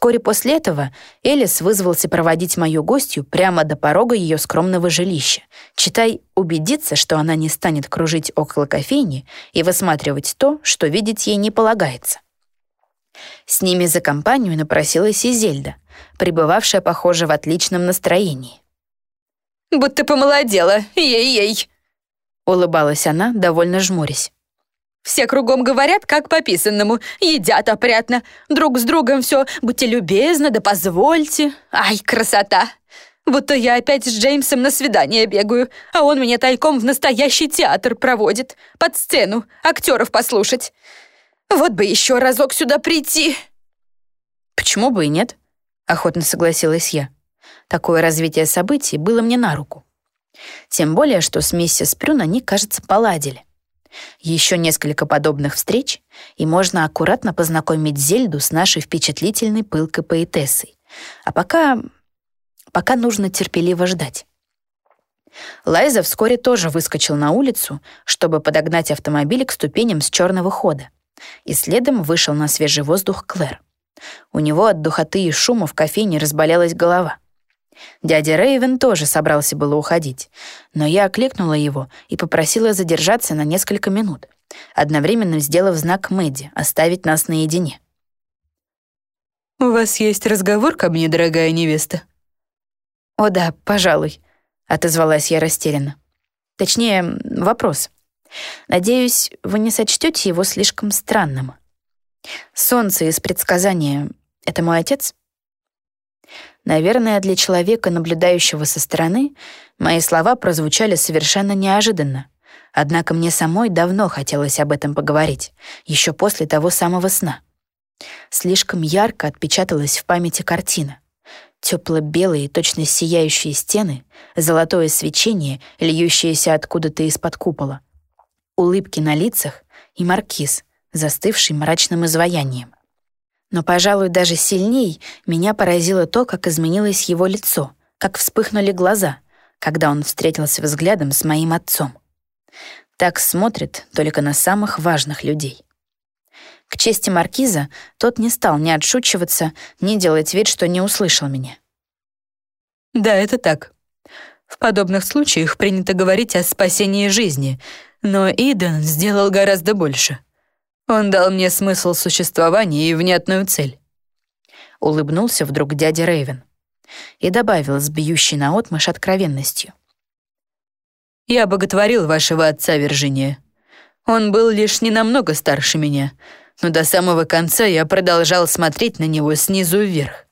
Вскоре после этого Элис вызвался проводить мою гостью прямо до порога ее скромного жилища, читай, убедиться, что она не станет кружить около кофейни и высматривать то, что видеть ей не полагается. С ними за компанию напросилась и Зельда, пребывавшая, похоже, в отличном настроении. «Будто помолодела, ей-ей!» Улыбалась она, довольно жмурясь. Все кругом говорят, как по писанному, едят опрятно, друг с другом все, будьте любезны, да позвольте. Ай, красота! Будто я опять с Джеймсом на свидание бегаю, а он меня тайком в настоящий театр проводит, под сцену, актеров послушать. Вот бы еще разок сюда прийти. Почему бы и нет? Охотно согласилась я. Такое развитие событий было мне на руку. Тем более, что с миссис Прюн они, кажется, поладили. Еще несколько подобных встреч, и можно аккуратно познакомить Зельду с нашей впечатлительной пылкой поэтессой. А пока... пока нужно терпеливо ждать. Лайза вскоре тоже выскочил на улицу, чтобы подогнать автомобиль к ступеням с черного хода. И следом вышел на свежий воздух Клэр. У него от духоты и шума в кофейне разболелась голова. Дядя Рейвен тоже собрался было уходить, но я окликнула его и попросила задержаться на несколько минут, одновременно сделав знак Мэдди оставить нас наедине. «У вас есть разговор ко мне, дорогая невеста?» «О да, пожалуй», — отозвалась я растерянно. Точнее, вопрос. Надеюсь, вы не сочтете его слишком странным. Солнце из предсказания — это мой отец?» Наверное, для человека, наблюдающего со стороны, мои слова прозвучали совершенно неожиданно. Однако мне самой давно хотелось об этом поговорить, еще после того самого сна. Слишком ярко отпечаталась в памяти картина. Тепло-белые, точно сияющие стены, золотое свечение, льющееся откуда-то из-под купола, улыбки на лицах и маркиз, застывший мрачным изваянием. Но, пожалуй, даже сильней меня поразило то, как изменилось его лицо, как вспыхнули глаза, когда он встретился взглядом с моим отцом. Так смотрит только на самых важных людей. К чести маркиза, тот не стал ни отшучиваться, ни делать вид, что не услышал меня. «Да, это так. В подобных случаях принято говорить о спасении жизни, но Иден сделал гораздо больше», он дал мне смысл существования и внятную цель. Улыбнулся вдруг дядя Рейвен и добавил с бьющей наотмашь откровенностью. «Я боготворил вашего отца, Виржиния. Он был лишь ненамного старше меня, но до самого конца я продолжал смотреть на него снизу вверх.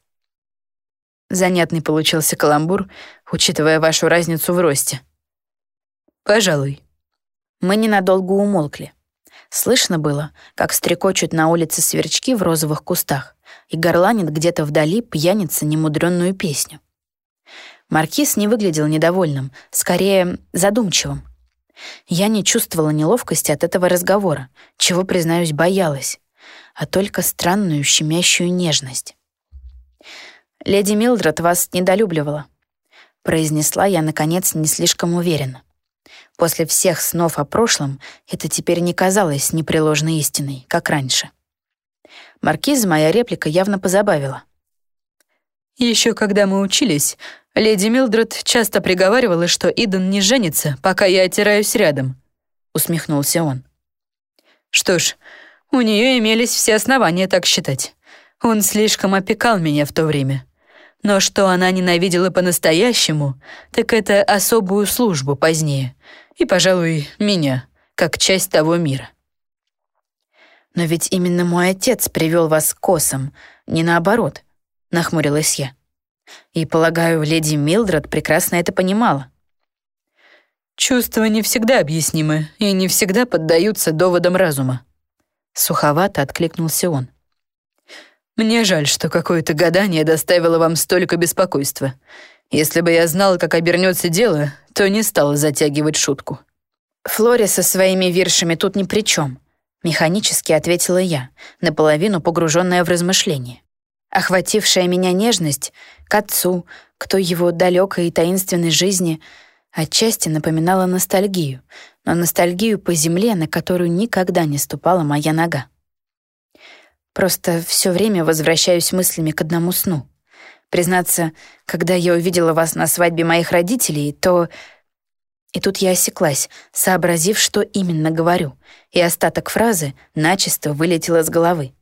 Занятный получился каламбур, учитывая вашу разницу в росте. Пожалуй. Мы ненадолго умолкли. Слышно было, как стрекочут на улице сверчки в розовых кустах и горланит где-то вдали пьяница немудренную песню. Маркиз не выглядел недовольным, скорее задумчивым. Я не чувствовала неловкости от этого разговора, чего, признаюсь, боялась, а только странную щемящую нежность. «Леди Милдред вас недолюбливала», — произнесла я, наконец, не слишком уверенно. После всех снов о прошлом это теперь не казалось непреложной истиной, как раньше. Маркиз моя реплика явно позабавила. Еще когда мы учились, леди Милдред часто приговаривала, что Иден не женится, пока я отираюсь рядом», — усмехнулся он. «Что ж, у нее имелись все основания так считать. Он слишком опекал меня в то время. Но что она ненавидела по-настоящему, так это особую службу позднее — и, пожалуй, меня, как часть того мира. «Но ведь именно мой отец привел вас к косам, не наоборот», — нахмурилась я. «И, полагаю, леди Милдред прекрасно это понимала». «Чувства не всегда объяснимы и не всегда поддаются доводам разума», — суховато откликнулся он. «Мне жаль, что какое-то гадание доставило вам столько беспокойства. Если бы я знал, как обернется дело, то не стал затягивать шутку. «Флори со своими виршами тут ни при чем», — механически ответила я, наполовину погруженная в размышления. Охватившая меня нежность к отцу, к той его далекой и таинственной жизни, отчасти напоминала ностальгию, но ностальгию по земле, на которую никогда не ступала моя нога. Просто все время возвращаюсь мыслями к одному сну. Признаться, когда я увидела вас на свадьбе моих родителей, то... И тут я осеклась, сообразив, что именно говорю, и остаток фразы начисто вылетел из головы.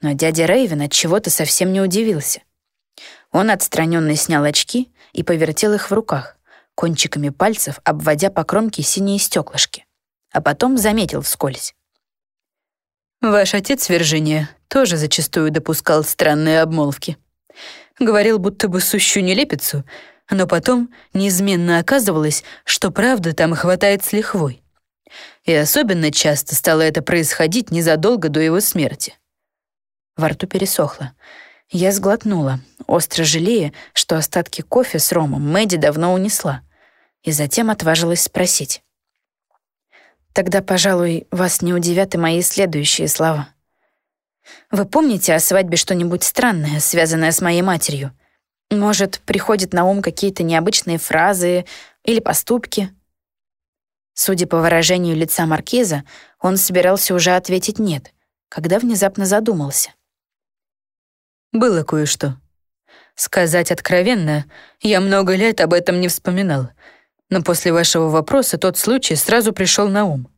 Но дядя Рейвен от чего-то совсем не удивился. Он отстраненно снял очки и повертел их в руках, кончиками пальцев обводя по кромке синие стеклышки, а потом заметил вскользь. «Ваш отец, Виржиния, тоже зачастую допускал странные обмолвки. Говорил будто бы сущую нелепицу, но потом неизменно оказывалось, что правда там хватает с лихвой. И особенно часто стало это происходить незадолго до его смерти. Во рту пересохло. Я сглотнула, остро жалея, что остатки кофе с ромом Мэдди давно унесла, и затем отважилась спросить. «Тогда, пожалуй, вас не удивят и мои следующие слова. Вы помните о свадьбе что-нибудь странное, связанное с моей матерью? Может, приходят на ум какие-то необычные фразы или поступки?» Судя по выражению лица маркиза, он собирался уже ответить «нет», когда внезапно задумался. Было кое-что. Сказать откровенно, я много лет об этом не вспоминал, но после вашего вопроса тот случай сразу пришел на ум.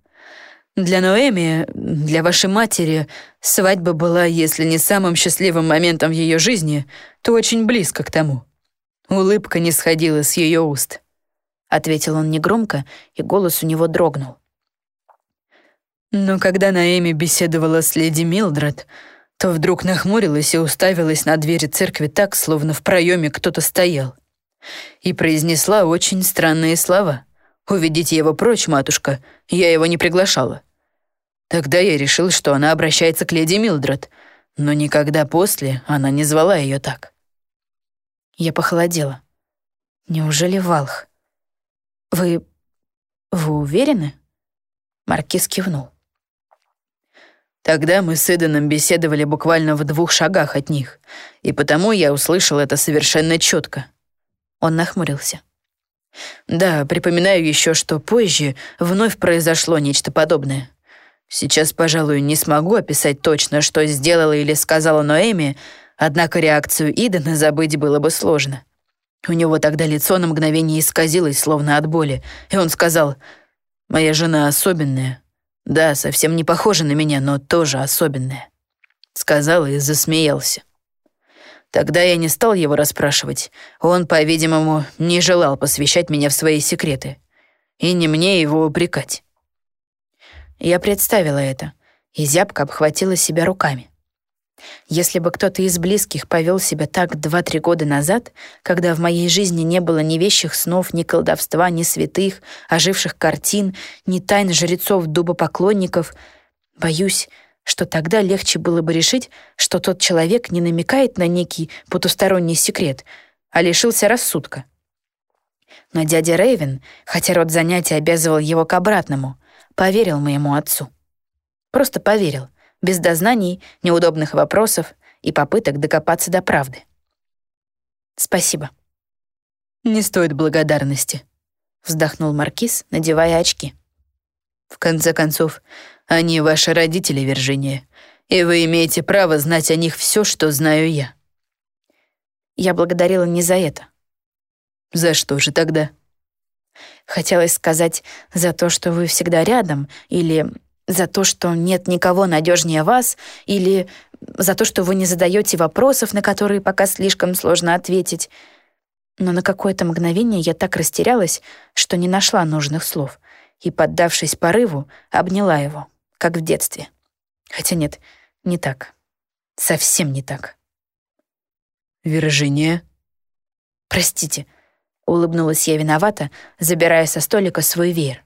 Для Ноэми, для вашей матери, свадьба была, если не самым счастливым моментом в ее жизни, то очень близко к тому. Улыбка не сходила с ее уст —— ответил он негромко, и голос у него дрогнул. Но когда Наэми беседовала с леди Милдред, то вдруг нахмурилась и уставилась на двери церкви так, словно в проеме кто-то стоял. И произнесла очень странные слова. «Уведите его прочь, матушка, я его не приглашала». Тогда я решил, что она обращается к леди Милдред, но никогда после она не звала ее так. Я похолодела. Неужели Валх? «Вы... вы уверены?» Маркиз кивнул. Тогда мы с Иданом беседовали буквально в двух шагах от них, и потому я услышал это совершенно четко. Он нахмурился. Да, припоминаю еще, что позже вновь произошло нечто подобное. Сейчас, пожалуй, не смогу описать точно, что сделала или сказала Ноэми, однако реакцию Идана забыть было бы сложно. У него тогда лицо на мгновение исказилось, словно от боли, и он сказал, «Моя жена особенная. Да, совсем не похожа на меня, но тоже особенная». Сказал и засмеялся. Тогда я не стал его расспрашивать. Он, по-видимому, не желал посвящать меня в свои секреты. И не мне его упрекать. Я представила это, и зябко обхватила себя руками. Если бы кто-то из близких повел себя так два-три года назад, когда в моей жизни не было ни вещих снов, ни колдовства, ни святых, оживших картин, ни тайн жрецов дубопоклонников, боюсь, что тогда легче было бы решить, что тот человек не намекает на некий потусторонний секрет, а лишился рассудка. Но дядя Рейвен, хотя род занятия обязывал его к обратному, поверил моему отцу. Просто поверил — без дознаний, неудобных вопросов и попыток докопаться до правды. Спасибо. Не стоит благодарности, вздохнул маркиз, надевая очки. В конце концов, они ваши родители, Виржиния, и вы имеете право знать о них все, что знаю я. Я благодарила не за это. За что же тогда? Хотелось сказать «за то, что вы всегда рядом» или за то, что нет никого надежнее вас, или за то, что вы не задаете вопросов, на которые пока слишком сложно ответить. Но на какое-то мгновение я так растерялась, что не нашла нужных слов, и, поддавшись порыву, обняла его, как в детстве. Хотя нет, не так. Совсем не так. «Виржиния?» «Простите», — улыбнулась я виновата, забирая со столика свой веер.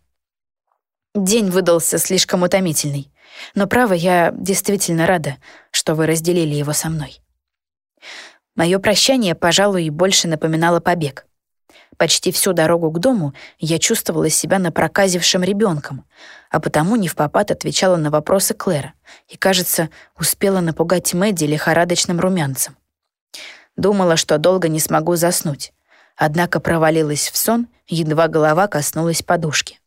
День выдался слишком утомительный. Но, право, я действительно рада, что вы разделили его со мной. Мое прощание, пожалуй, больше напоминало побег. Почти всю дорогу к дому я чувствовала себя напроказившим ребенком, а потому не в попад отвечала на вопросы Клэра и, кажется, успела напугать Мэдди лихорадочным румянцем. Думала, что долго не смогу заснуть, однако провалилась в сон, едва голова коснулась подушки.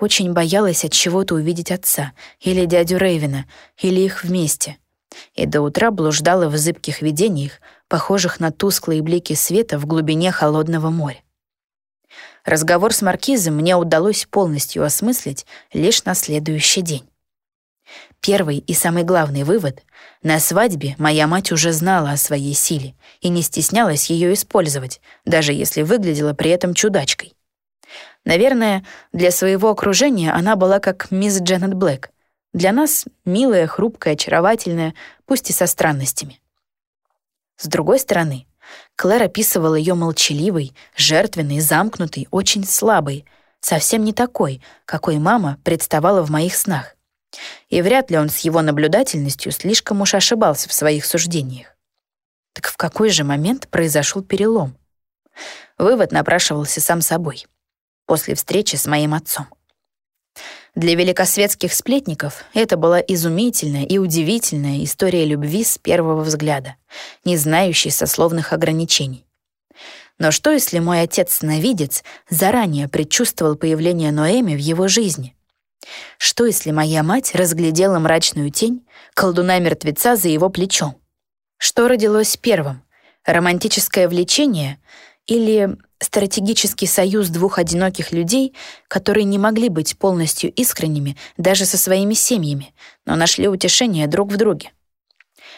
Очень боялась от чего-то увидеть отца, или дядю Рейвена, или их вместе. и до утра блуждала в зыбких видениях, похожих на тусклые блики света в глубине холодного моря. Разговор с маркизом мне удалось полностью осмыслить лишь на следующий день. Первый и самый главный вывод — на свадьбе моя мать уже знала о своей силе и не стеснялась ее использовать, даже если выглядела при этом чудачкой. Наверное, для своего окружения она была как мисс Дженнет Блэк. Для нас — милая, хрупкая, очаровательная, пусть и со странностями. С другой стороны, Клэр описывал ее молчаливой, жертвенной, замкнутой, очень слабой, совсем не такой, какой мама представала в моих снах. И вряд ли он с его наблюдательностью слишком уж ошибался в своих суждениях. Так в какой же момент произошел перелом? Вывод напрашивался сам собой. После встречи с моим отцом. Для великосветских сплетников это была изумительная и удивительная история любви с первого взгляда, не знающей сословных ограничений. Но что, если мой отец-сновидец заранее предчувствовал появление Ноэми в его жизни? Что, если моя мать разглядела мрачную тень колдуна-мертвеца за его плечом? Что родилось первым? Романтическое влечение или стратегический союз двух одиноких людей, которые не могли быть полностью искренними даже со своими семьями, но нашли утешение друг в друге.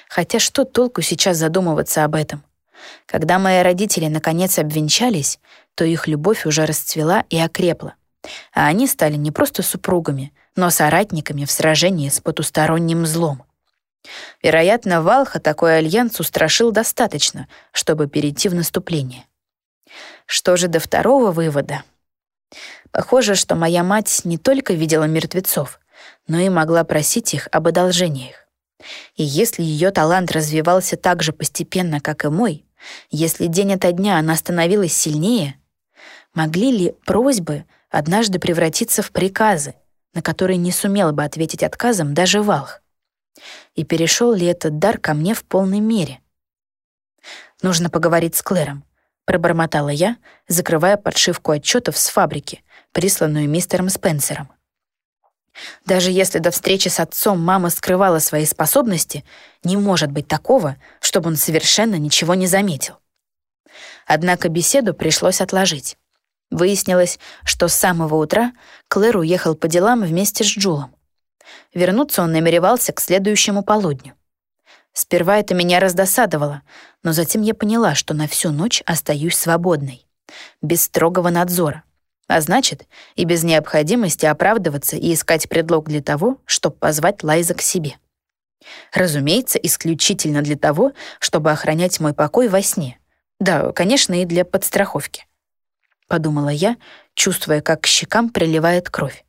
Хотя что толку сейчас задумываться об этом? Когда мои родители наконец обвенчались, то их любовь уже расцвела и окрепла, а они стали не просто супругами, но соратниками в сражении с потусторонним злом. Вероятно, Валха такой альянс устрашил достаточно, чтобы перейти в наступление. Что же до второго вывода? Похоже, что моя мать не только видела мертвецов, но и могла просить их об одолжениях. И если ее талант развивался так же постепенно, как и мой, если день ото дня она становилась сильнее, могли ли просьбы однажды превратиться в приказы, на которые не сумел бы ответить отказом даже Валх? И перешел ли этот дар ко мне в полной мере? Нужно поговорить с Клэром пробормотала я, закрывая подшивку отчетов с фабрики, присланную мистером Спенсером. Даже если до встречи с отцом мама скрывала свои способности, не может быть такого, чтобы он совершенно ничего не заметил. Однако беседу пришлось отложить. Выяснилось, что с самого утра Клэр уехал по делам вместе с Джулом. Вернуться он намеревался к следующему полудню. Сперва это меня раздосадовало, но затем я поняла, что на всю ночь остаюсь свободной, без строгого надзора. А значит, и без необходимости оправдываться и искать предлог для того, чтобы позвать Лайза к себе. Разумеется, исключительно для того, чтобы охранять мой покой во сне. Да, конечно, и для подстраховки. Подумала я, чувствуя, как к щекам приливает кровь.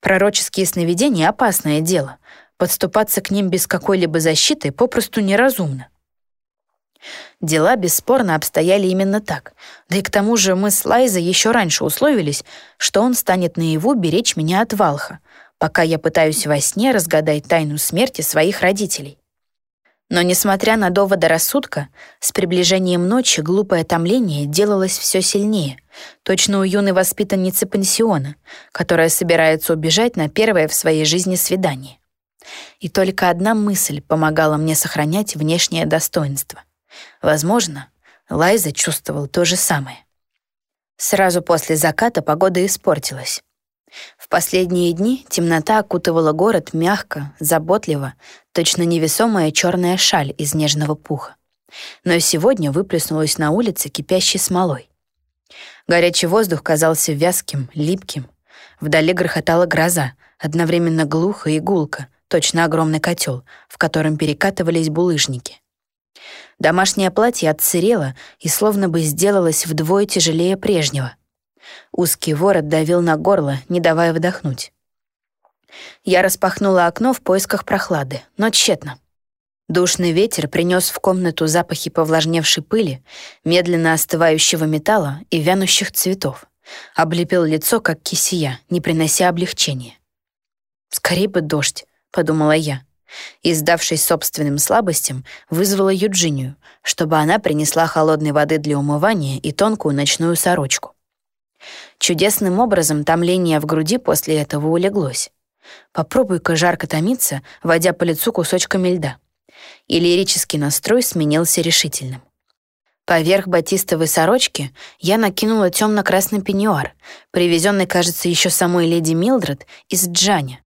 Пророческие сновидения — опасное дело, Подступаться к ним без какой-либо защиты попросту неразумно. Дела бесспорно обстояли именно так. Да и к тому же мы с Лайзой еще раньше условились, что он станет наяву беречь меня от Валха, пока я пытаюсь во сне разгадать тайну смерти своих родителей. Но, несмотря на доводы рассудка, с приближением ночи глупое томление делалось все сильнее, точно у юной воспитанницы пансиона, которая собирается убежать на первое в своей жизни свидание. И только одна мысль помогала мне сохранять внешнее достоинство. Возможно, Лайза чувствовал то же самое. Сразу после заката погода испортилась. В последние дни темнота окутывала город мягко, заботливо, точно невесомая черная шаль из нежного пуха. Но сегодня выплеснулась на улице кипящей смолой. Горячий воздух казался вязким, липким. Вдали грохотала гроза, одновременно глухо и гулко, точно огромный котел, в котором перекатывались булыжники. Домашнее платье отсырело и словно бы сделалось вдвое тяжелее прежнего. Узкий ворот давил на горло, не давая вдохнуть. Я распахнула окно в поисках прохлады, но тщетно. Душный ветер принес в комнату запахи повлажневшей пыли, медленно остывающего металла и вянущих цветов. Облепил лицо, как кисия, не принося облегчения. Скорее бы дождь подумала я. И, сдавшись собственным слабостям, вызвала Юджинию, чтобы она принесла холодной воды для умывания и тонкую ночную сорочку. Чудесным образом томление в груди после этого улеглось. Попробуй-ка жарко томиться, водя по лицу кусочками льда. И лирический настрой сменился решительным. Поверх батистовой сорочки я накинула темно-красный пеньюар, привезенный, кажется, еще самой леди Милдред из Джаня.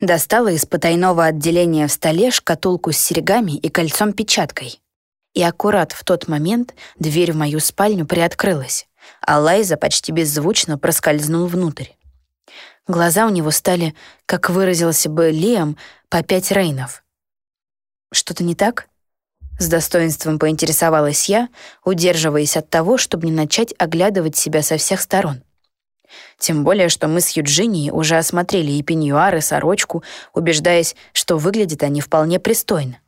Достала из потайного отделения в столе шкатулку с серьгами и кольцом-печаткой. И аккурат в тот момент дверь в мою спальню приоткрылась, а Лайза почти беззвучно проскользнул внутрь. Глаза у него стали, как выразился бы Лиам, по пять рейнов. «Что-то не так?» С достоинством поинтересовалась я, удерживаясь от того, чтобы не начать оглядывать себя со всех сторон. Тем более, что мы с Юджинией уже осмотрели и пеньюар, и сорочку, убеждаясь, что выглядят они вполне пристойно.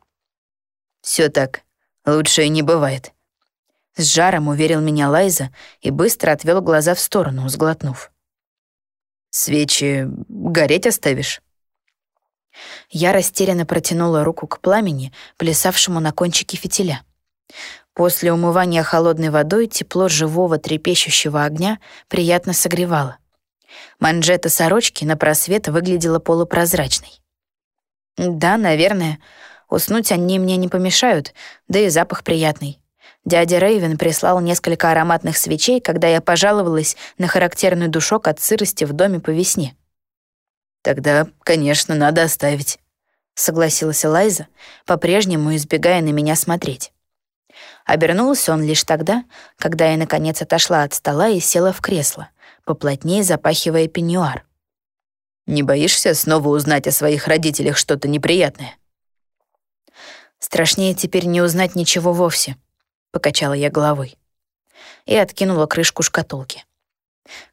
Все так. Лучше и не бывает». С жаром уверил меня Лайза и быстро отвел глаза в сторону, сглотнув. «Свечи гореть оставишь?» Я растерянно протянула руку к пламени, плясавшему на кончике фитиля. После умывания холодной водой тепло живого трепещущего огня приятно согревало. Манжета сорочки на просвет выглядела полупрозрачной. Да, наверное, уснуть они мне не помешают, да и запах приятный. Дядя Рейвен прислал несколько ароматных свечей, когда я пожаловалась на характерный душок от сырости в доме по весне. «Тогда, конечно, надо оставить», — согласилась Лайза, по-прежнему избегая на меня смотреть. Обернулся он лишь тогда, когда я, наконец, отошла от стола и села в кресло, поплотнее запахивая пеньюар. «Не боишься снова узнать о своих родителях что-то неприятное?» «Страшнее теперь не узнать ничего вовсе», — покачала я головой. И откинула крышку шкатулки.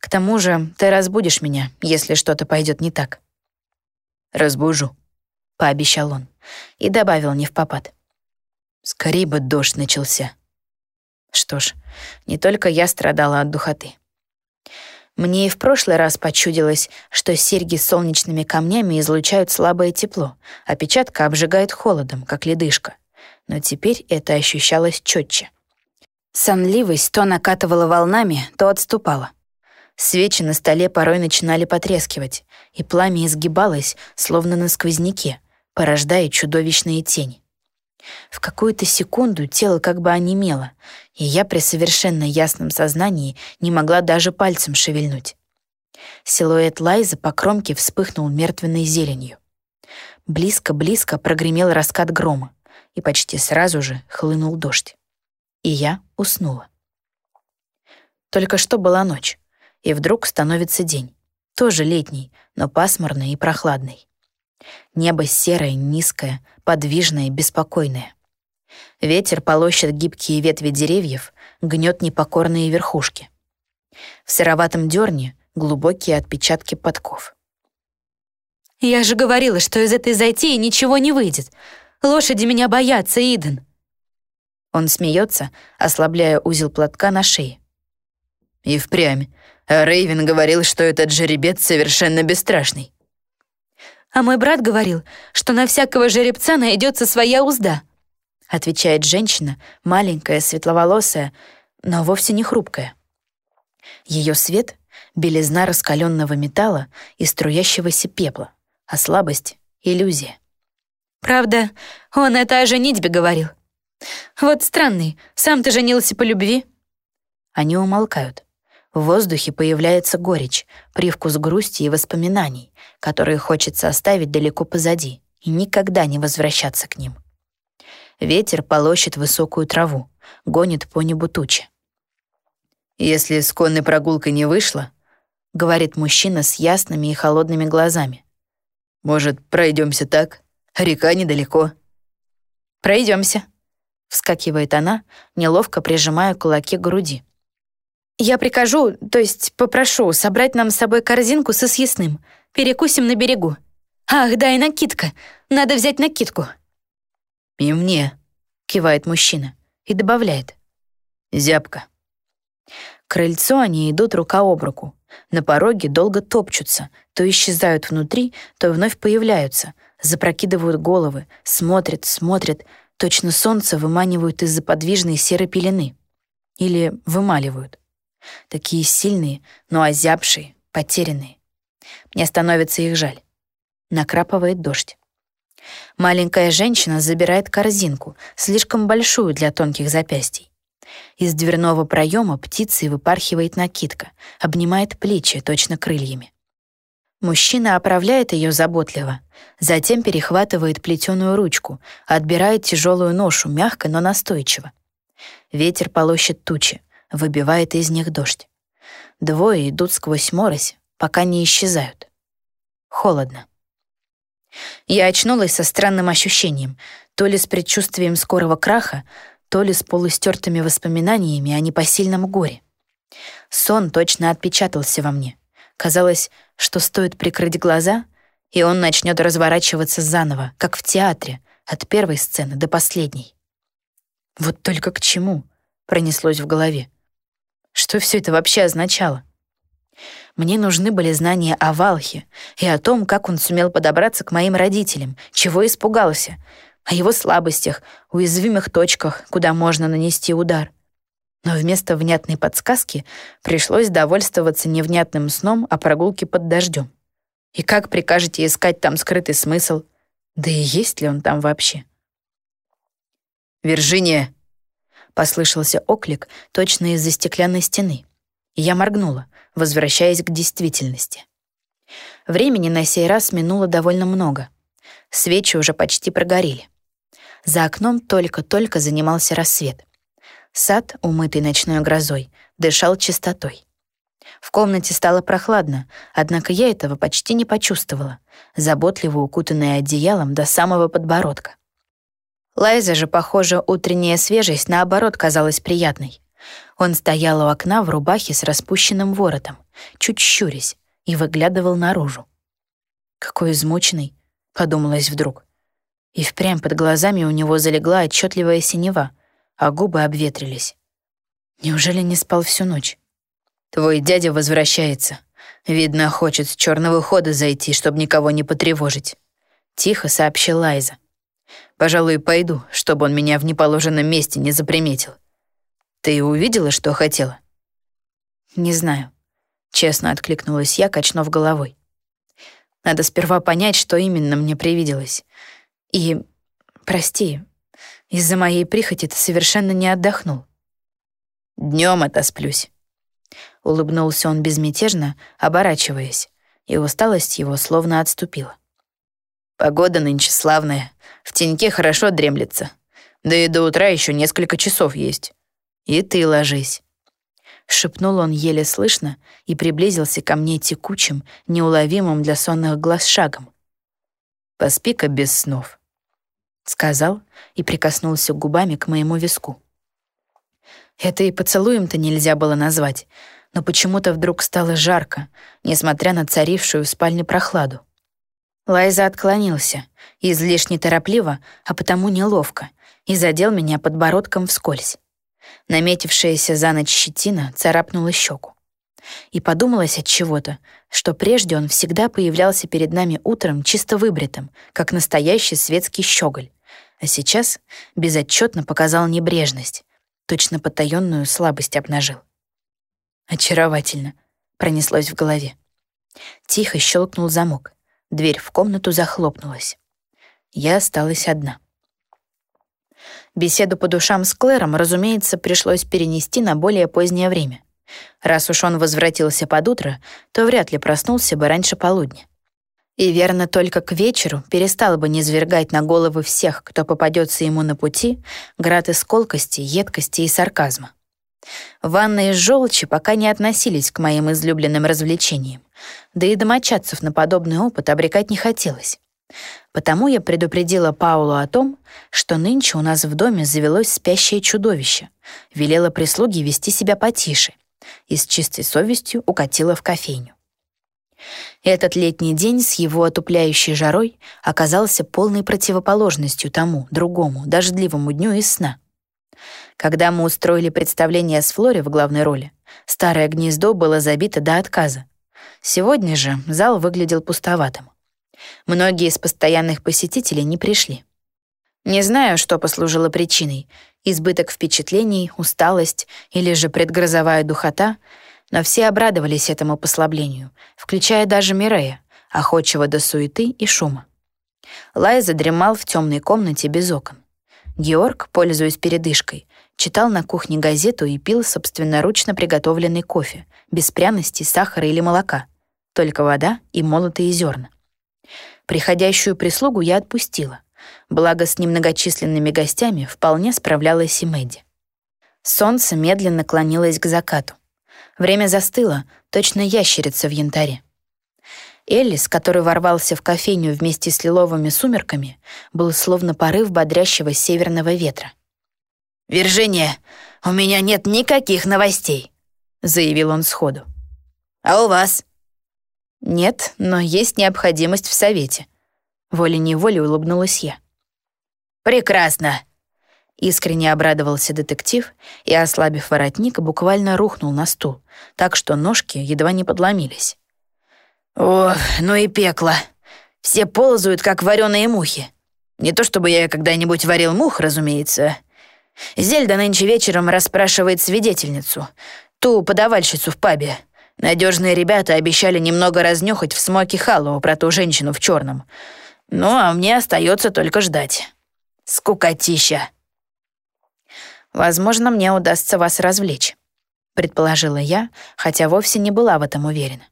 К тому же ты разбудишь меня, если что-то пойдет не так». «Разбужу», — пообещал он и добавил не в попад. «Скорей бы дождь начался». Что ж, не только я страдала от духоты. Мне и в прошлый раз почудилось, что серьги с солнечными камнями излучают слабое тепло, а печатка обжигает холодом, как ледышка. Но теперь это ощущалось четче. Сонливость то накатывала волнами, то отступала. Свечи на столе порой начинали потрескивать, и пламя изгибалось, словно на сквозняке, порождая чудовищные тени. В какую-то секунду тело как бы онемело, и я при совершенно ясном сознании не могла даже пальцем шевельнуть. Силуэт Лайза по кромке вспыхнул мертвенной зеленью. Близко-близко прогремел раскат грома, и почти сразу же хлынул дождь. И я уснула. Только что была ночь и вдруг становится день. Тоже летний, но пасмурный и прохладный. Небо серое, низкое, подвижное, беспокойное. Ветер полощет гибкие ветви деревьев, гнет непокорные верхушки. В сыроватом дерне глубокие отпечатки подков. «Я же говорила, что из этой затеи ничего не выйдет. Лошади меня боятся, Иден». Он смеется, ослабляя узел платка на шее. «И впрямь. Рейвен говорил, что этот жеребец совершенно бесстрашный. А мой брат говорил, что на всякого жеребца найдется своя узда, отвечает женщина, маленькая, светловолосая, но вовсе не хрупкая. Ее свет — белизна раскаленного металла и струящегося пепла, а слабость — иллюзия. Правда, он это о женитьбе говорил. Вот странный, сам ты женился по любви. Они умолкают. В воздухе появляется горечь, привкус грусти и воспоминаний, которые хочется оставить далеко позади и никогда не возвращаться к ним. Ветер полощет высокую траву, гонит по небу тучи. «Если с конной прогулкой не вышло», — говорит мужчина с ясными и холодными глазами, «может, пройдемся так? Река недалеко». Пройдемся, вскакивает она, неловко прижимая кулаки к груди. «Я прикажу, то есть попрошу, собрать нам с собой корзинку со съестным. Перекусим на берегу. Ах, да, и накидка. Надо взять накидку». «И мне», — кивает мужчина и добавляет. «Зябко». К крыльцу они идут рука об руку. На пороге долго топчутся, то исчезают внутри, то вновь появляются, запрокидывают головы, смотрят, смотрят, точно солнце выманивают из-за подвижной серой пелены. Или вымаливают. Такие сильные, но озябшие, потерянные. Мне становится их жаль. Накрапывает дождь. Маленькая женщина забирает корзинку, слишком большую для тонких запястий. Из дверного проема птицей выпархивает накидка, обнимает плечи точно крыльями. Мужчина оправляет ее заботливо, затем перехватывает плетеную ручку, отбирает тяжелую ношу, мягко, но настойчиво. Ветер полощет тучи, выбивает из них дождь. Двое идут сквозь морось, пока не исчезают. Холодно. Я очнулась со странным ощущением, то ли с предчувствием скорого краха, то ли с полустертыми воспоминаниями о непосильном горе. Сон точно отпечатался во мне. Казалось, что стоит прикрыть глаза, и он начнет разворачиваться заново, как в театре, от первой сцены до последней. Вот только к чему пронеслось в голове. Что все это вообще означало? Мне нужны были знания о Валхе и о том, как он сумел подобраться к моим родителям, чего испугался, о его слабостях, уязвимых точках, куда можно нанести удар. Но вместо внятной подсказки пришлось довольствоваться невнятным сном о прогулке под дождем. И как прикажете искать там скрытый смысл? Да и есть ли он там вообще? «Виржиния!» — послышался оклик точно из-за стеклянной стены. И я моргнула, возвращаясь к действительности. Времени на сей раз минуло довольно много. Свечи уже почти прогорели. За окном только-только занимался рассвет. Сад, умытый ночной грозой, дышал чистотой. В комнате стало прохладно, однако я этого почти не почувствовала, заботливо укутанная одеялом до самого подбородка. Лайза же, похоже, утренняя свежесть, наоборот, казалась приятной. Он стоял у окна в рубахе с распущенным воротом, чуть щурясь, и выглядывал наружу. «Какой измученный», — подумалось вдруг. И впрямь под глазами у него залегла отчетливая синева, а губы обветрились. Неужели не спал всю ночь? «Твой дядя возвращается. Видно, хочет с черного хода зайти, чтобы никого не потревожить», — тихо сообщил Лайза. «Пожалуй, пойду, чтобы он меня в неположенном месте не заприметил. Ты увидела, что хотела?» «Не знаю», — честно откликнулась я, качнув головой. «Надо сперва понять, что именно мне привиделось. И, прости, из-за моей прихоти ты совершенно не отдохнул». «Днём отосплюсь», — улыбнулся он безмятежно, оборачиваясь, и усталость его словно отступила. «Погода нынче славная, в теньке хорошо дремлется, да и до утра еще несколько часов есть. И ты ложись». Шепнул он еле слышно и приблизился ко мне текучим, неуловимым для сонных глаз шагом. «Поспи-ка без снов», — сказал и прикоснулся губами к моему виску. Это и поцелуем-то нельзя было назвать, но почему-то вдруг стало жарко, несмотря на царившую в спальне прохладу. Лайза отклонился, излишне торопливо, а потому неловко, и задел меня подбородком вскользь. Наметившаяся за ночь щетина царапнула щеку. И подумалось от чего-то, что прежде он всегда появлялся перед нами утром чисто выбритым, как настоящий светский щеголь, а сейчас безотчетно показал небрежность, точно потаенную слабость обнажил. «Очаровательно», — пронеслось в голове. Тихо щелкнул замок. Дверь в комнату захлопнулась. Я осталась одна. Беседу по душам с Клэром, разумеется, пришлось перенести на более позднее время. Раз уж он возвратился под утро, то вряд ли проснулся бы раньше полудня. И верно, только к вечеру перестал бы низвергать на головы всех, кто попадется ему на пути, град из колкости, едкости и сарказма. Ванны из желчи пока не относились к моим излюбленным развлечениям, да и домочадцев на подобный опыт обрекать не хотелось. Потому я предупредила Паулу о том, что нынче у нас в доме завелось спящее чудовище, велела прислуге вести себя потише и с чистой совестью укатила в кофейню. Этот летний день с его отупляющей жарой оказался полной противоположностью тому, другому, дождливому дню из сна. Когда мы устроили представление с Флори в главной роли, старое гнездо было забито до отказа. Сегодня же зал выглядел пустоватым. Многие из постоянных посетителей не пришли. Не знаю, что послужило причиной — избыток впечатлений, усталость или же предгрозовая духота, но все обрадовались этому послаблению, включая даже Мирея, охочего до суеты и шума. Лайза дремал в темной комнате без окон. Георг, пользуясь передышкой, читал на кухне газету и пил собственноручно приготовленный кофе, без пряностей, сахара или молока, только вода и молотые зерна. Приходящую прислугу я отпустила, благо с немногочисленными гостями вполне справлялась и Мэдди. Солнце медленно клонилось к закату. Время застыло, точно ящерица в янтаре. Эллис, который ворвался в кофейню вместе с лиловыми сумерками, был словно порыв бодрящего северного ветра. «Виржиния, у меня нет никаких новостей», — заявил он сходу. «А у вас?» «Нет, но есть необходимость в совете». Волей-неволей улыбнулась я. «Прекрасно!» Искренне обрадовался детектив и, ослабив воротник, буквально рухнул на стул, так что ножки едва не подломились. «Ох, ну и пекло. Все ползают, как вареные мухи. Не то чтобы я когда-нибудь варил мух, разумеется. Зельда нынче вечером расспрашивает свидетельницу, ту подавальщицу в пабе. Надежные ребята обещали немного разнюхать в смоке Халлоу про ту женщину в черном. Ну, а мне остается только ждать. Скукотища. Возможно, мне удастся вас развлечь, предположила я, хотя вовсе не была в этом уверена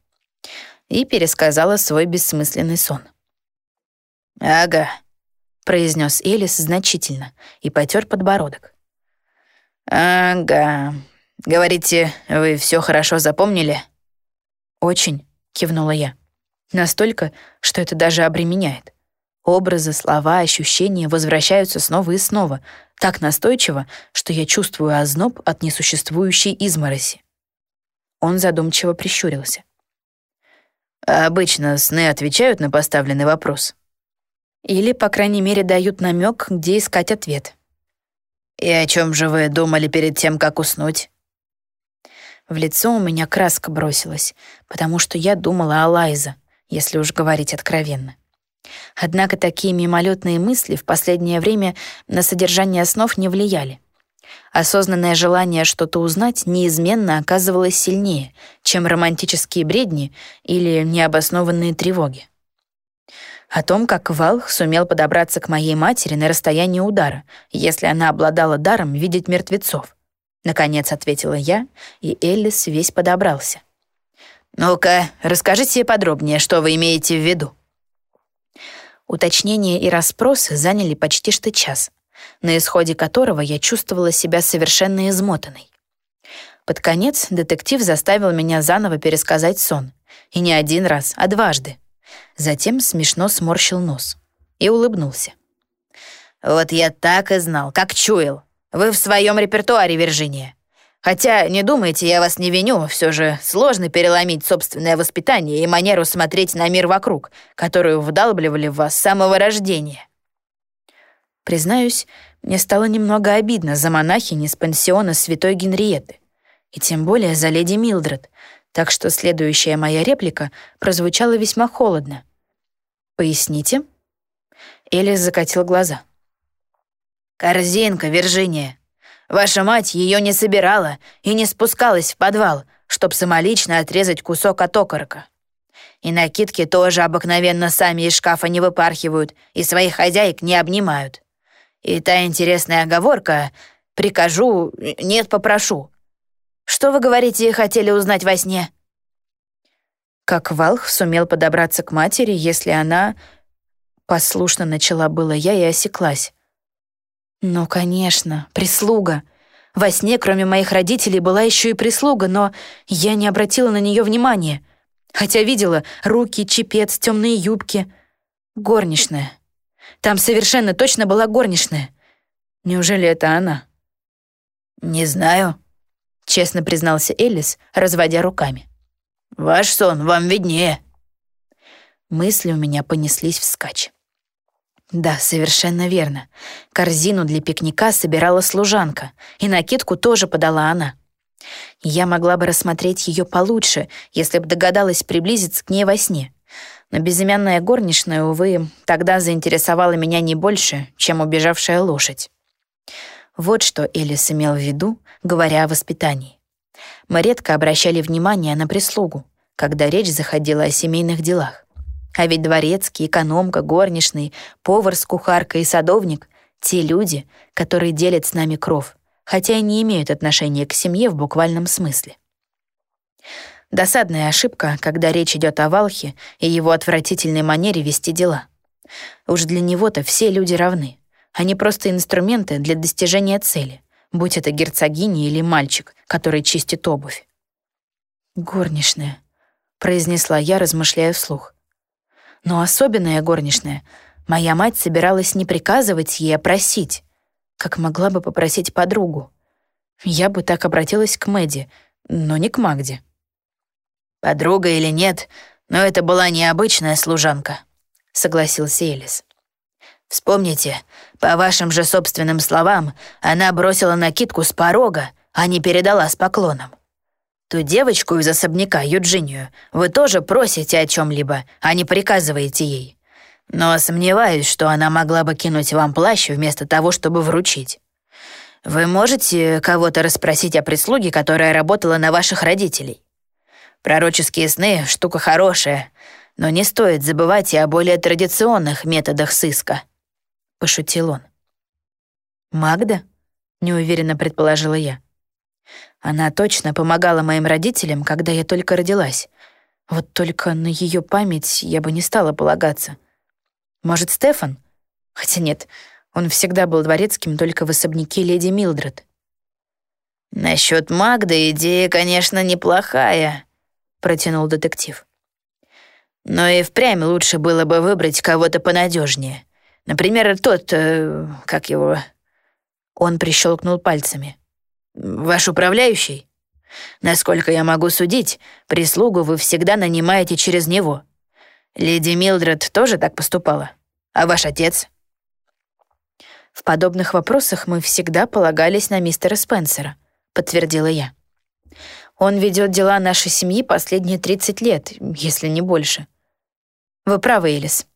и пересказала свой бессмысленный сон. «Ага», — произнес Элис значительно и потер подбородок. «Ага. Говорите, вы все хорошо запомнили?» «Очень», — кивнула я. «Настолько, что это даже обременяет. Образы, слова, ощущения возвращаются снова и снова, так настойчиво, что я чувствую озноб от несуществующей измороси». Он задумчиво прищурился. Обычно сны отвечают на поставленный вопрос. Или, по крайней мере, дают намек, где искать ответ. «И о чем же вы думали перед тем, как уснуть?» В лицо у меня краска бросилась, потому что я думала о Лайзе, если уж говорить откровенно. Однако такие мимолетные мысли в последнее время на содержание снов не влияли. Осознанное желание что-то узнать неизменно оказывалось сильнее, чем романтические бредни или необоснованные тревоги. О том, как Валх сумел подобраться к моей матери на расстоянии удара, если она обладала даром видеть мертвецов. Наконец ответила я, и Эллис весь подобрался. «Ну-ка, расскажите подробнее, что вы имеете в виду?» Уточнения и расспросы заняли почти что час — на исходе которого я чувствовала себя совершенно измотанной. Под конец детектив заставил меня заново пересказать сон. И не один раз, а дважды. Затем смешно сморщил нос и улыбнулся. «Вот я так и знал, как чуял. Вы в своем репертуаре, Виржиния. Хотя, не думайте, я вас не виню, все же сложно переломить собственное воспитание и манеру смотреть на мир вокруг, которую вдалбливали в вас с самого рождения. Признаюсь, мне стало немного обидно за монахини с пансиона святой Генриетты, и тем более за леди Милдред, так что следующая моя реплика прозвучала весьма холодно. «Поясните?» Элис закатил глаза. «Корзинка, Виржиния. Ваша мать ее не собирала и не спускалась в подвал, чтобы самолично отрезать кусок от окорока. И накидки тоже обыкновенно сами из шкафа не выпархивают и своих хозяек не обнимают. И та интересная оговорка «прикажу, нет, попрошу». Что вы говорите, хотели узнать во сне?» Как Валх сумел подобраться к матери, если она... Послушно начала было я и осеклась. Ну, конечно, прислуга. Во сне, кроме моих родителей, была еще и прислуга, но я не обратила на нее внимания. Хотя видела руки, чепец, темные юбки. Горничная. Там совершенно точно была горничная. Неужели это она? «Не знаю», — честно признался Элис, разводя руками. «Ваш сон вам виднее». Мысли у меня понеслись вскачь. Да, совершенно верно. Корзину для пикника собирала служанка, и накидку тоже подала она. Я могла бы рассмотреть ее получше, если бы догадалась приблизиться к ней во сне. Но безымянная горничная, увы, тогда заинтересовала меня не больше, чем убежавшая лошадь. Вот что Элис имел в виду, говоря о воспитании. Мы редко обращали внимание на прислугу, когда речь заходила о семейных делах. А ведь дворецкий, экономка, горничный, повар с кухаркой и садовник — те люди, которые делят с нами кров, хотя и не имеют отношения к семье в буквальном смысле. Досадная ошибка, когда речь идет о Валхе и его отвратительной манере вести дела. Уж для него-то все люди равны. Они просто инструменты для достижения цели, будь это герцогиня или мальчик, который чистит обувь. «Горничная», — произнесла я, размышляя вслух. «Но особенная горничная. Моя мать собиралась не приказывать ей, а просить, как могла бы попросить подругу. Я бы так обратилась к Мэдди, но не к Магде». «Подруга или нет, но это была необычная служанка», — согласился Элис. «Вспомните, по вашим же собственным словам, она бросила накидку с порога, а не передала с поклоном. Ту девочку из особняка, Юджинию, вы тоже просите о чем либо а не приказываете ей. Но сомневаюсь, что она могла бы кинуть вам плащ вместо того, чтобы вручить. Вы можете кого-то расспросить о прислуге, которая работала на ваших родителей? Пророческие сны — штука хорошая, но не стоит забывать и о более традиционных методах сыска», — пошутил он. «Магда?» — неуверенно предположила я. Она точно помогала моим родителям, когда я только родилась. Вот только на ее память я бы не стала полагаться. Может, Стефан? Хотя нет, он всегда был дворецким только в особняке леди Милдред. «Насчет Магды идея, конечно, неплохая», протянул детектив. Но и впрямь лучше было бы выбрать кого-то понадежнее. Например, тот, э, как его... Он прищелкнул пальцами. Ваш управляющий? Насколько я могу судить, прислугу вы всегда нанимаете через него. Леди Милдред тоже так поступала. А ваш отец? В подобных вопросах мы всегда полагались на мистера Спенсера, подтвердила я. Он ведет дела нашей семьи последние 30 лет, если не больше. Вы правы, Элис.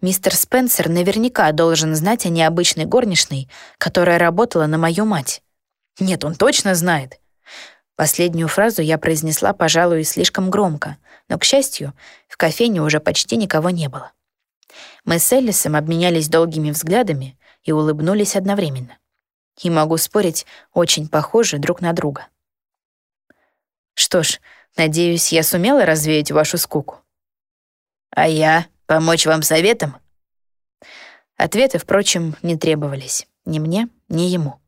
Мистер Спенсер наверняка должен знать о необычной горничной, которая работала на мою мать. Нет, он точно знает. Последнюю фразу я произнесла, пожалуй, слишком громко, но, к счастью, в кофейне уже почти никого не было. Мы с Эллисом обменялись долгими взглядами и улыбнулись одновременно. И могу спорить, очень похожи друг на друга. Что ж, надеюсь, я сумела развеять вашу скуку. А я помочь вам советом? Ответы, впрочем, не требовались. Ни мне, ни ему.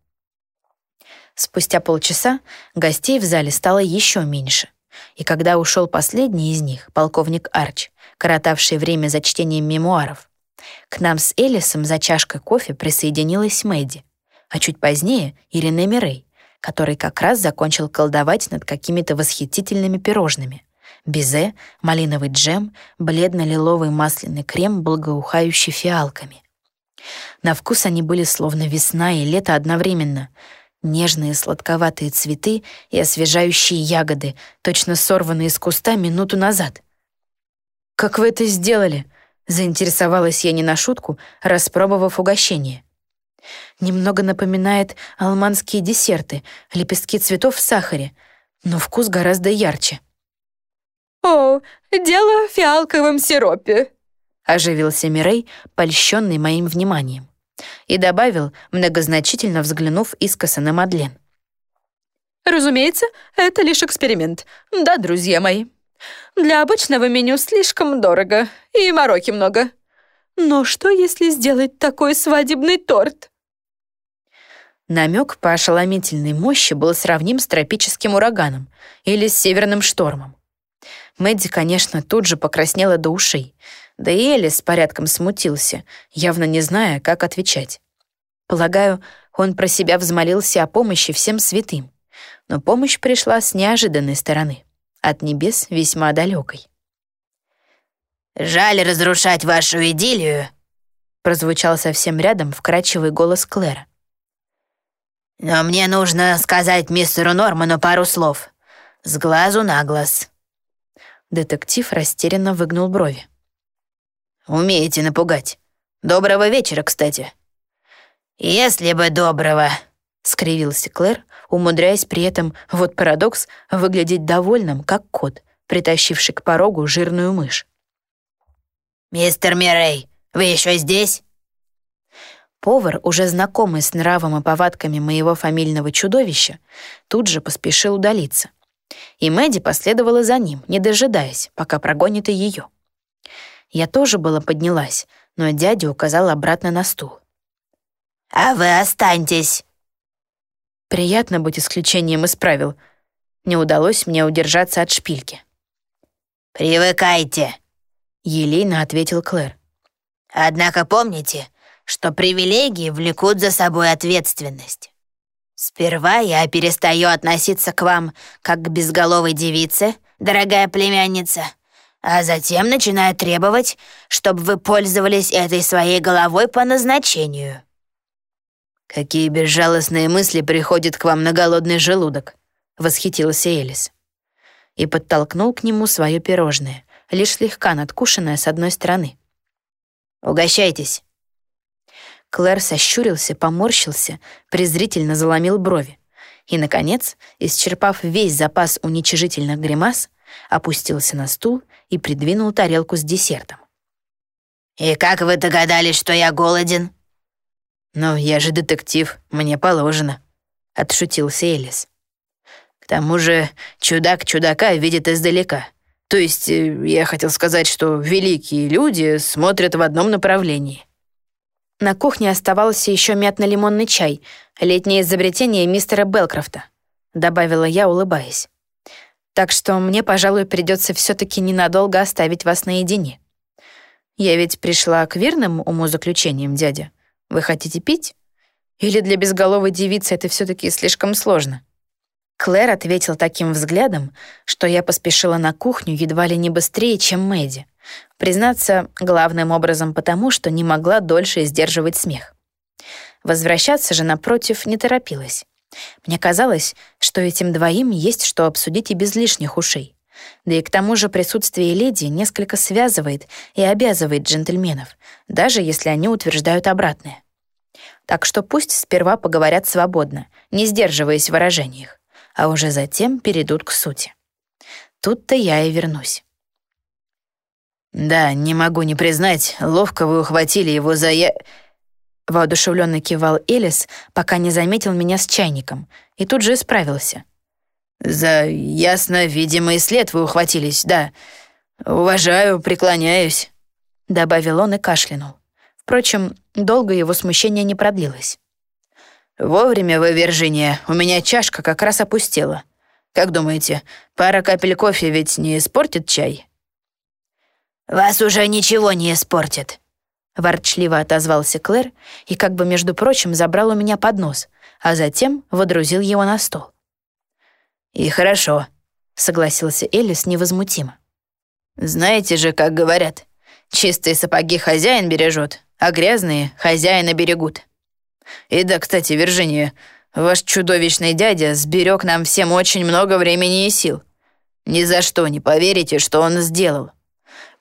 Спустя полчаса гостей в зале стало еще меньше. И когда ушел последний из них, полковник Арч, коротавший время за чтением мемуаров, к нам с Элисом за чашкой кофе присоединилась Мэдди, а чуть позднее — Ирина Мирей, который как раз закончил колдовать над какими-то восхитительными пирожными. Безе, малиновый джем, бледно-лиловый масляный крем, благоухающий фиалками. На вкус они были словно весна и лето одновременно. Нежные сладковатые цветы и освежающие ягоды, точно сорванные из куста минуту назад. «Как вы это сделали?» — заинтересовалась я не на шутку, распробовав угощение. Немного напоминает алманские десерты, лепестки цветов в сахаре, но вкус гораздо ярче. «О, дело в фиалковом сиропе», — оживился Мирей, польщенный моим вниманием, и добавил, многозначительно взглянув искоса на Мадлен. «Разумеется, это лишь эксперимент. Да, друзья мои. Для обычного меню слишком дорого, и мороки много. Но что, если сделать такой свадебный торт?» Намек по ошеломительной мощи был сравним с тропическим ураганом или с северным штормом. Мэдди, конечно, тут же покраснела до ушей, да и Элис порядком смутился, явно не зная, как отвечать. Полагаю, он про себя взмолился о помощи всем святым, но помощь пришла с неожиданной стороны, от небес весьма далекой. «Жаль разрушать вашу идиллию», прозвучал совсем рядом вкрадчивый голос Клэра. Но мне нужно сказать мистеру Норману пару слов. С глазу на глаз». Детектив растерянно выгнул брови. «Умеете напугать. Доброго вечера, кстати». «Если бы доброго», — скривился Клэр, умудряясь при этом, вот парадокс, выглядеть довольным, как кот, притащивший к порогу жирную мышь. «Мистер Мирей, вы еще здесь?» Повар, уже знакомый с нравом и повадками моего фамильного чудовища, тут же поспешил удалиться. И Мэдди последовала за ним, не дожидаясь, пока прогонит и ее. Я тоже была поднялась, но дядя указал обратно на стул. «А вы останьтесь!» Приятно быть исключением из правил. Не удалось мне удержаться от шпильки. «Привыкайте», — елейно ответил Клэр. «Однако помните, что привилегии влекут за собой ответственность. Сперва я перестаю относиться к вам как к безголовой девице, дорогая племянница, а затем начинаю требовать, чтобы вы пользовались этой своей головой по назначению». «Какие безжалостные мысли приходят к вам на голодный желудок», — восхитился Элис. И подтолкнул к нему свое пирожное, лишь слегка надкушенное с одной стороны. «Угощайтесь». Клэр сощурился, поморщился, презрительно заломил брови. И, наконец, исчерпав весь запас уничижительных гримас, опустился на стул и придвинул тарелку с десертом. «И как вы догадались, что я голоден?» «Но я же детектив, мне положено», — отшутился Элис. «К тому же чудак чудака видит издалека. То есть э, я хотел сказать, что великие люди смотрят в одном направлении». На кухне оставался еще мятно-лимонный чай, летнее изобретение мистера Белкрофта, добавила я, улыбаясь. Так что мне, пожалуй, придется все-таки ненадолго оставить вас наедине. Я ведь пришла к верным умозаключениям, дядя. Вы хотите пить? Или для безголовой девицы это все-таки слишком сложно?» Клэр ответил таким взглядом, что я поспешила на кухню едва ли не быстрее, чем Мэдди. Признаться, главным образом потому, что не могла дольше сдерживать смех. Возвращаться же, напротив, не торопилась. Мне казалось, что этим двоим есть что обсудить и без лишних ушей. Да и к тому же присутствие леди несколько связывает и обязывает джентльменов, даже если они утверждают обратное. Так что пусть сперва поговорят свободно, не сдерживаясь в выражениях, а уже затем перейдут к сути. Тут-то я и вернусь. «Да, не могу не признать, ловко вы ухватили его за я...» Воодушевленно кивал Элис, пока не заметил меня с чайником, и тут же исправился. «За ясно видимый след вы ухватились, да. Уважаю, преклоняюсь», — добавил он и кашлянул. Впрочем, долго его смущение не продлилось. «Вовремя вы, Виржиния, у меня чашка как раз опустела. Как думаете, пара капель кофе ведь не испортит чай?» «Вас уже ничего не испортит», — ворчливо отозвался Клэр и как бы, между прочим, забрал у меня поднос, а затем водрузил его на стол. «И хорошо», — согласился Элис невозмутимо. «Знаете же, как говорят, чистые сапоги хозяин бережет, а грязные хозяина берегут. И да, кстати, Виржиния, ваш чудовищный дядя сберег нам всем очень много времени и сил. Ни за что не поверите, что он сделал.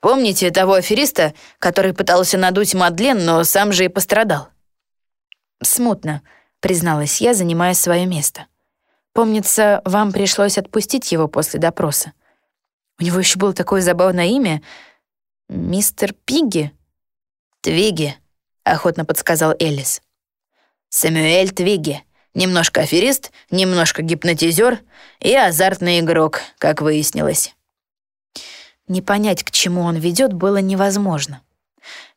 Помните того афериста, который пытался надуть Мадлен, но сам же и пострадал?» «Смутно», — призналась я, занимая свое место. Помнится, вам пришлось отпустить его после допроса. У него еще было такое забавное имя. Мистер Пигги? Твиги, охотно подсказал Элис. Сэмюэль Твиги. Немножко аферист, немножко гипнотизер и азартный игрок, как выяснилось. Не понять, к чему он ведет, было невозможно.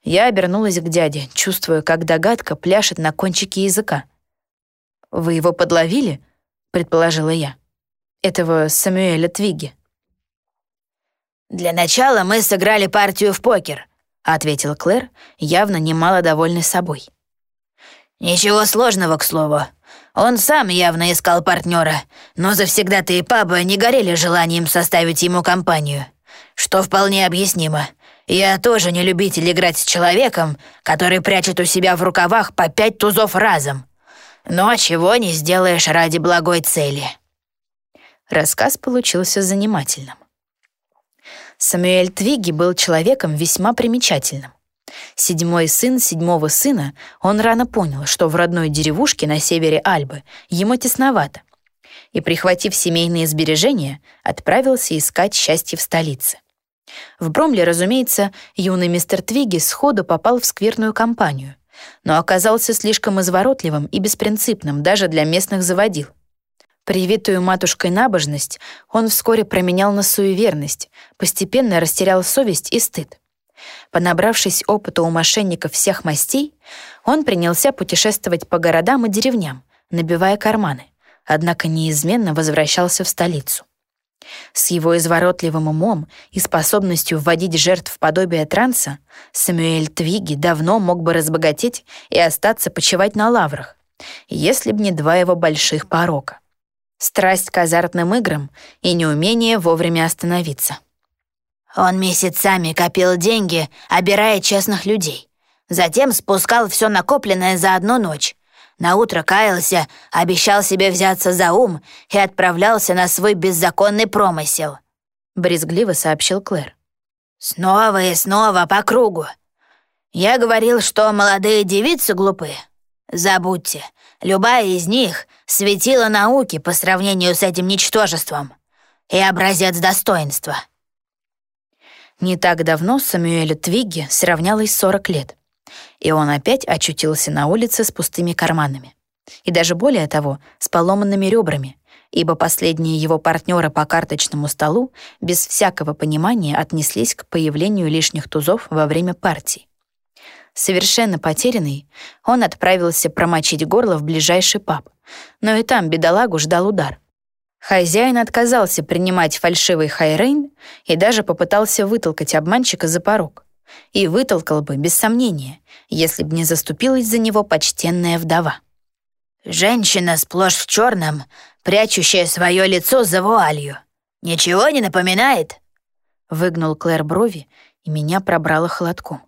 Я обернулась к дяде, чувствуя, как догадка пляшет на кончике языка. «Вы его подловили?» предположила я. Этого Самуэля Твиги. «Для начала мы сыграли партию в покер», — ответил Клэр, явно немало довольный собой. «Ничего сложного, к слову. Он сам явно искал партнера, но завсегда-то и паба не горели желанием составить ему компанию, что вполне объяснимо. Я тоже не любитель играть с человеком, который прячет у себя в рукавах по пять тузов разом. Но чего не сделаешь ради благой цели. Рассказ получился занимательным. Самуэль Твиги был человеком весьма примечательным. Седьмой сын седьмого сына, он рано понял, что в родной деревушке на севере Альбы ему тесновато, и, прихватив семейные сбережения, отправился искать счастье в столице. В Бромле, разумеется, юный мистер Твиги сходу попал в скверную компанию, но оказался слишком изворотливым и беспринципным даже для местных заводил. Привитую матушкой набожность он вскоре променял на суеверность, постепенно растерял совесть и стыд. Понабравшись опыта у мошенников всех мастей, он принялся путешествовать по городам и деревням, набивая карманы, однако неизменно возвращался в столицу. С его изворотливым умом и способностью вводить жертв в подобие транса Самюэль Твиги давно мог бы разбогатеть и остаться почивать на лаврах, если б не два его больших порока. Страсть к азартным играм и неумение вовремя остановиться. Он месяцами копил деньги, обирая честных людей. Затем спускал все накопленное за одну ночь. На утро каялся, обещал себе взяться за ум и отправлялся на свой беззаконный промысел. Брезгливо сообщил Клэр. Снова и снова по кругу. Я говорил, что молодые девицы глупы. Забудьте, любая из них светила науки по сравнению с этим ничтожеством и образец достоинства. Не так давно Самуэлю Твигге сравнялось 40 лет, и он опять очутился на улице с пустыми карманами. И даже более того, с поломанными ребрами, ибо последние его партнеры по карточному столу без всякого понимания отнеслись к появлению лишних тузов во время партий. Совершенно потерянный, он отправился промочить горло в ближайший паб, но и там бедолагу ждал удар. Хозяин отказался принимать фальшивый хайрейн и даже попытался вытолкать обманщика за порог. И вытолкал бы, без сомнения, если бы не заступилась за него почтенная вдова. «Женщина сплошь в черном, прячущая свое лицо за вуалью. Ничего не напоминает?» Выгнул Клэр брови, и меня пробрало холодком.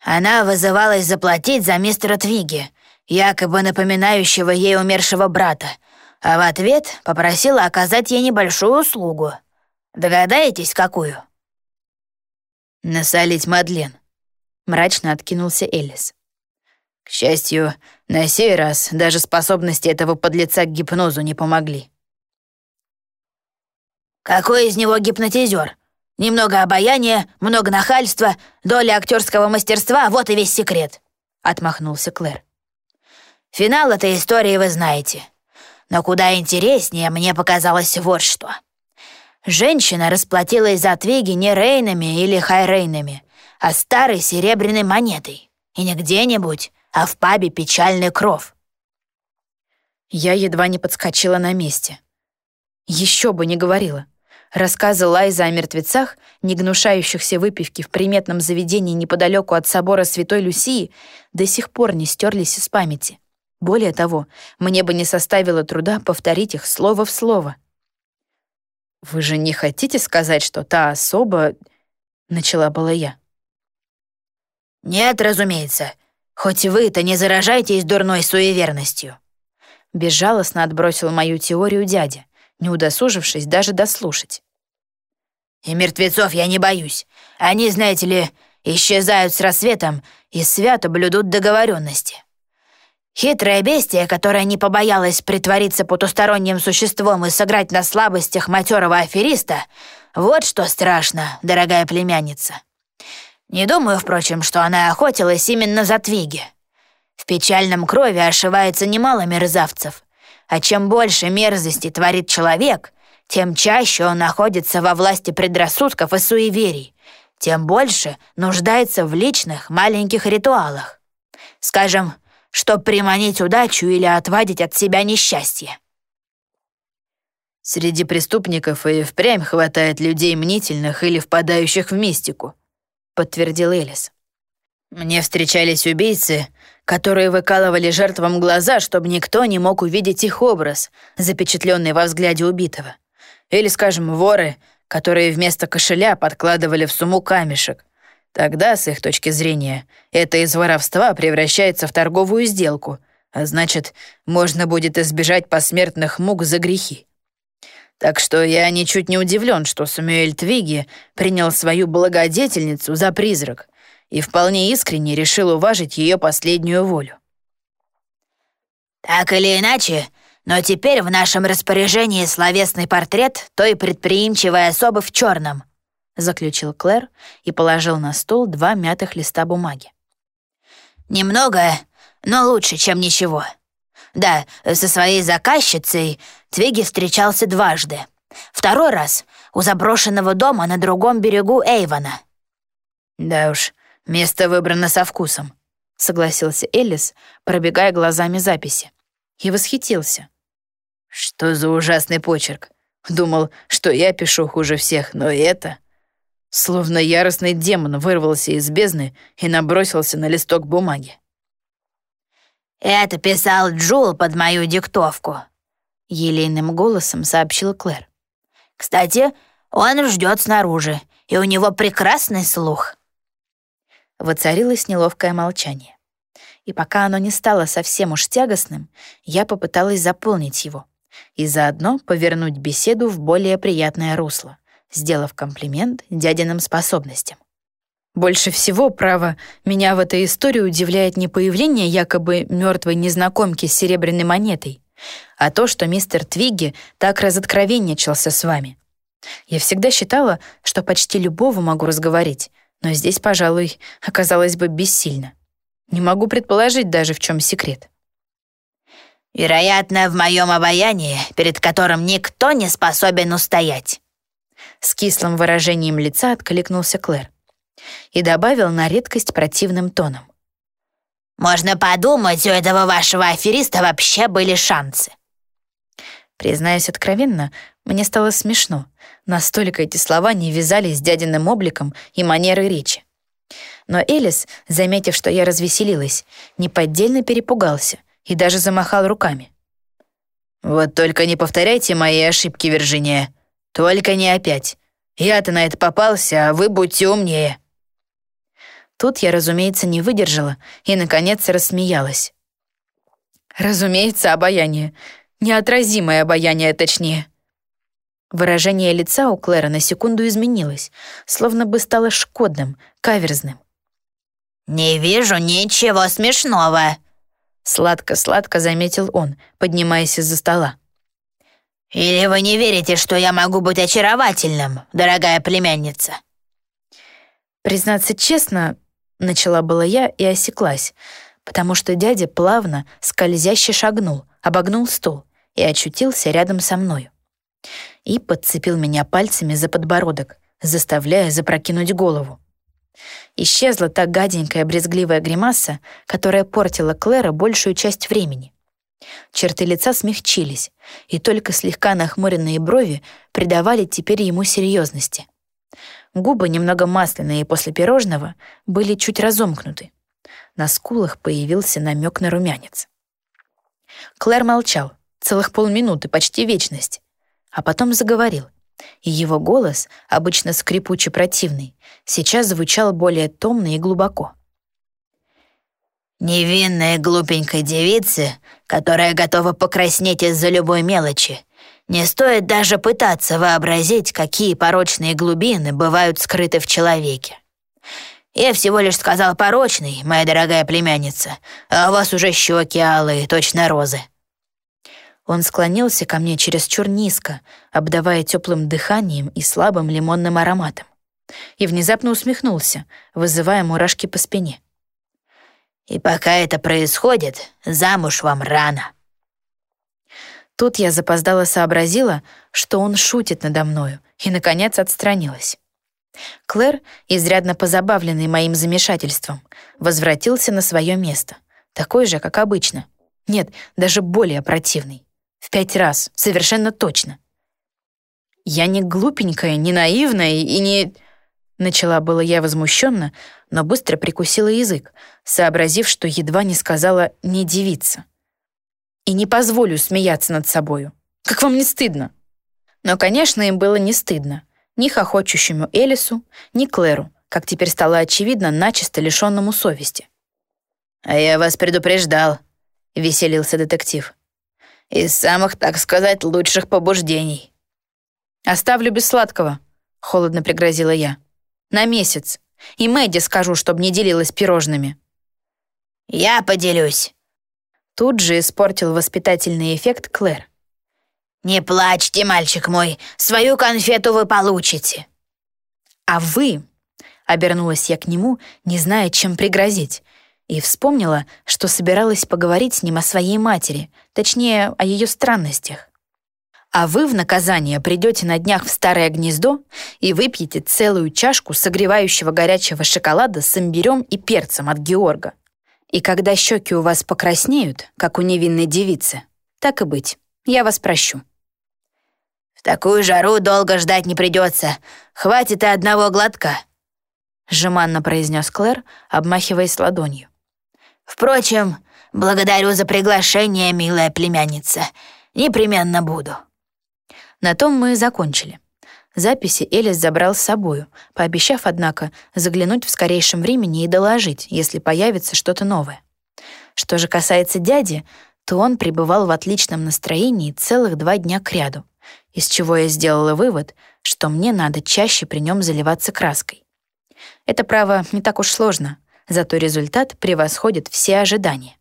Она вызывалась заплатить за мистера Твиги, якобы напоминающего ей умершего брата, а в ответ попросила оказать ей небольшую услугу. Догадаетесь, какую?» «Насолить Мадлен», — мрачно откинулся Элис. «К счастью, на сей раз даже способности этого подлеца к гипнозу не помогли». «Какой из него гипнотизер? Немного обаяния, много нахальства, доля актерского мастерства — вот и весь секрет», — отмахнулся Клэр. «Финал этой истории вы знаете. Но куда интереснее мне показалось вот что. Женщина расплатилась за Твиги не рейнами или хайрейнами, а старой серебряной монетой. И не где-нибудь, а в пабе «Печальный кров». Я едва не подскочила на месте. Еще бы не говорила. Рассказы Лайза о мертвецах, не гнушающихся выпивки в приметном заведении неподалеку от собора Святой Люсии, до сих пор не стерлись из памяти. Более того, мне бы не составило труда повторить их слово в слово. «Вы же не хотите сказать, что та особа...» — начала была я. «Нет, разумеется. Хоть вы-то не заражаетесь дурной суеверностью». Безжалостно отбросил мою теорию дядя, не удосужившись даже дослушать. «И мертвецов я не боюсь. Они, знаете ли, исчезают с рассветом и свято блюдут договоренности. Хитрое бестие, которое не побоялось притвориться потусторонним существом и сыграть на слабостях матерого афериста, вот что страшно, дорогая племянница. Не думаю, впрочем, что она охотилась именно за Твиги. В печальном крови ошивается немало мерзавцев, а чем больше мерзости творит человек, тем чаще он находится во власти предрассудков и суеверий, тем больше нуждается в личных маленьких ритуалах. Скажем, чтобы приманить удачу или отвадить от себя несчастье. Среди преступников и впрямь хватает людей мнительных или впадающих в мистику, подтвердил Элис. Мне встречались убийцы, которые выкалывали жертвам глаза, чтобы никто не мог увидеть их образ, запечатленный во взгляде убитого. Или, скажем, воры, которые вместо кошеля подкладывали в сумму камешек, Тогда, с их точки зрения, это из воровства превращается в торговую сделку, а значит, можно будет избежать посмертных мук за грехи. Так что я ничуть не удивлен, что Самуэль Твиги принял свою благодетельницу за призрак и вполне искренне решил уважить ее последнюю волю. «Так или иначе, но теперь в нашем распоряжении словесный портрет той предприимчивой особы в черном», заключил Клэр и положил на стол два мятых листа бумаги. «Немного, но лучше, чем ничего. Да, со своей заказчицей Твиги встречался дважды. Второй раз у заброшенного дома на другом берегу Эйвона». «Да уж, место выбрано со вкусом», — согласился Элис, пробегая глазами записи. И восхитился. «Что за ужасный почерк? Думал, что я пишу хуже всех, но это...» Словно яростный демон вырвался из бездны и набросился на листок бумаги. «Это писал Джул под мою диктовку», — елейным голосом сообщил Клэр. «Кстати, он ждет снаружи, и у него прекрасный слух». Воцарилось неловкое молчание. И пока оно не стало совсем уж тягостным, я попыталась заполнить его и заодно повернуть беседу в более приятное русло, сделав комплимент дядиным способностям. Больше всего, право, меня в этой истории удивляет не появление якобы мертвой незнакомки с серебряной монетой, а то, что мистер Твиги так разоткровенничался с вами. Я всегда считала, что почти любого могу разговорить, но здесь, пожалуй, оказалось бы бессильно. Не могу предположить даже, в чем секрет. «Вероятно, в моем обаянии, перед которым никто не способен устоять». С кислым выражением лица откликнулся Клэр и добавил на редкость противным тоном. «Можно подумать, у этого вашего афериста вообще были шансы». Признаюсь откровенно, мне стало смешно. Настолько эти слова не вязались с дядиным обликом и манерой речи. Но Элис, заметив, что я развеселилась, неподдельно перепугался и даже замахал руками. «Вот только не повторяйте мои ошибки, Виржиния. Только не опять. Я-то на это попался, а вы будьте умнее». Тут я, разумеется, не выдержала и, наконец, рассмеялась. Разумеется, обаяние. Неотразимое обаяние, точнее. Выражение лица у Клэра на секунду изменилось, словно бы стало шкодным, каверзным. «Не вижу ничего смешного», — сладко-сладко заметил он, поднимаясь из-за стола. «Или вы не верите, что я могу быть очаровательным, дорогая племянница?» Признаться честно, начала была я и осеклась, потому что дядя плавно, скользяще шагнул, обогнул стол и очутился рядом со мною. И подцепил меня пальцами за подбородок, заставляя запрокинуть голову. Исчезла та гаденькая брезгливая гримаса, которая портила Клэра большую часть времени. Черты лица смягчились, и только слегка нахмуренные брови придавали теперь ему серьезности. Губы, немного масляные после пирожного, были чуть разомкнуты. На скулах появился намек на румянец. Клэр молчал, целых полминуты, почти вечность, а потом заговорил, и его голос, обычно скрипуче противный, сейчас звучал более томно и глубоко. «Невинной глупенькой девице, которая готова покраснеть из-за любой мелочи, не стоит даже пытаться вообразить, какие порочные глубины бывают скрыты в человеке. Я всего лишь сказал порочный, моя дорогая племянница, а у вас уже щеки алые, точно розы». Он склонился ко мне чересчур низко, обдавая теплым дыханием и слабым лимонным ароматом. И внезапно усмехнулся, вызывая мурашки по спине. «И пока это происходит, замуж вам рано». Тут я запоздало сообразила, что он шутит надо мною, и, наконец, отстранилась. Клэр, изрядно позабавленный моим замешательством, возвратился на свое место, такой же, как обычно. Нет, даже более противный. В пять раз, совершенно точно. Я не глупенькая, не наивная и не... Начала было я возмущенно, но быстро прикусила язык, сообразив, что едва не сказала «не девица» и не позволю смеяться над собою. Как вам не стыдно?» Но, конечно, им было не стыдно. Ни хохочущему Элису, ни Клэру, как теперь стало очевидно, начисто лишенному совести. «А я вас предупреждал», — веселился детектив. «Из самых, так сказать, лучших побуждений». «Оставлю без сладкого», — холодно пригрозила я. «На месяц. И Мэдди скажу, чтобы не делилась пирожными». «Я поделюсь», Тут же испортил воспитательный эффект Клэр. «Не плачьте, мальчик мой, свою конфету вы получите». «А вы...» — обернулась я к нему, не зная, чем пригрозить, и вспомнила, что собиралась поговорить с ним о своей матери, точнее, о ее странностях. А вы в наказание придете на днях в старое гнездо и выпьете целую чашку согревающего горячего шоколада с имбирем и перцем от Георга. И когда щеки у вас покраснеют, как у невинной девицы, так и быть, я вас прощу. «В такую жару долго ждать не придется. Хватит и одного глотка», — жеманно произнес Клэр, обмахиваясь ладонью. «Впрочем, благодарю за приглашение, милая племянница. Непременно буду». На том мы и закончили. Записи Элис забрал с собою, пообещав, однако, заглянуть в скорейшем времени и доложить, если появится что-то новое. Что же касается дяди, то он пребывал в отличном настроении целых два дня кряду, из чего я сделала вывод, что мне надо чаще при нем заливаться краской. Это, право, не так уж сложно, зато результат превосходит все ожидания.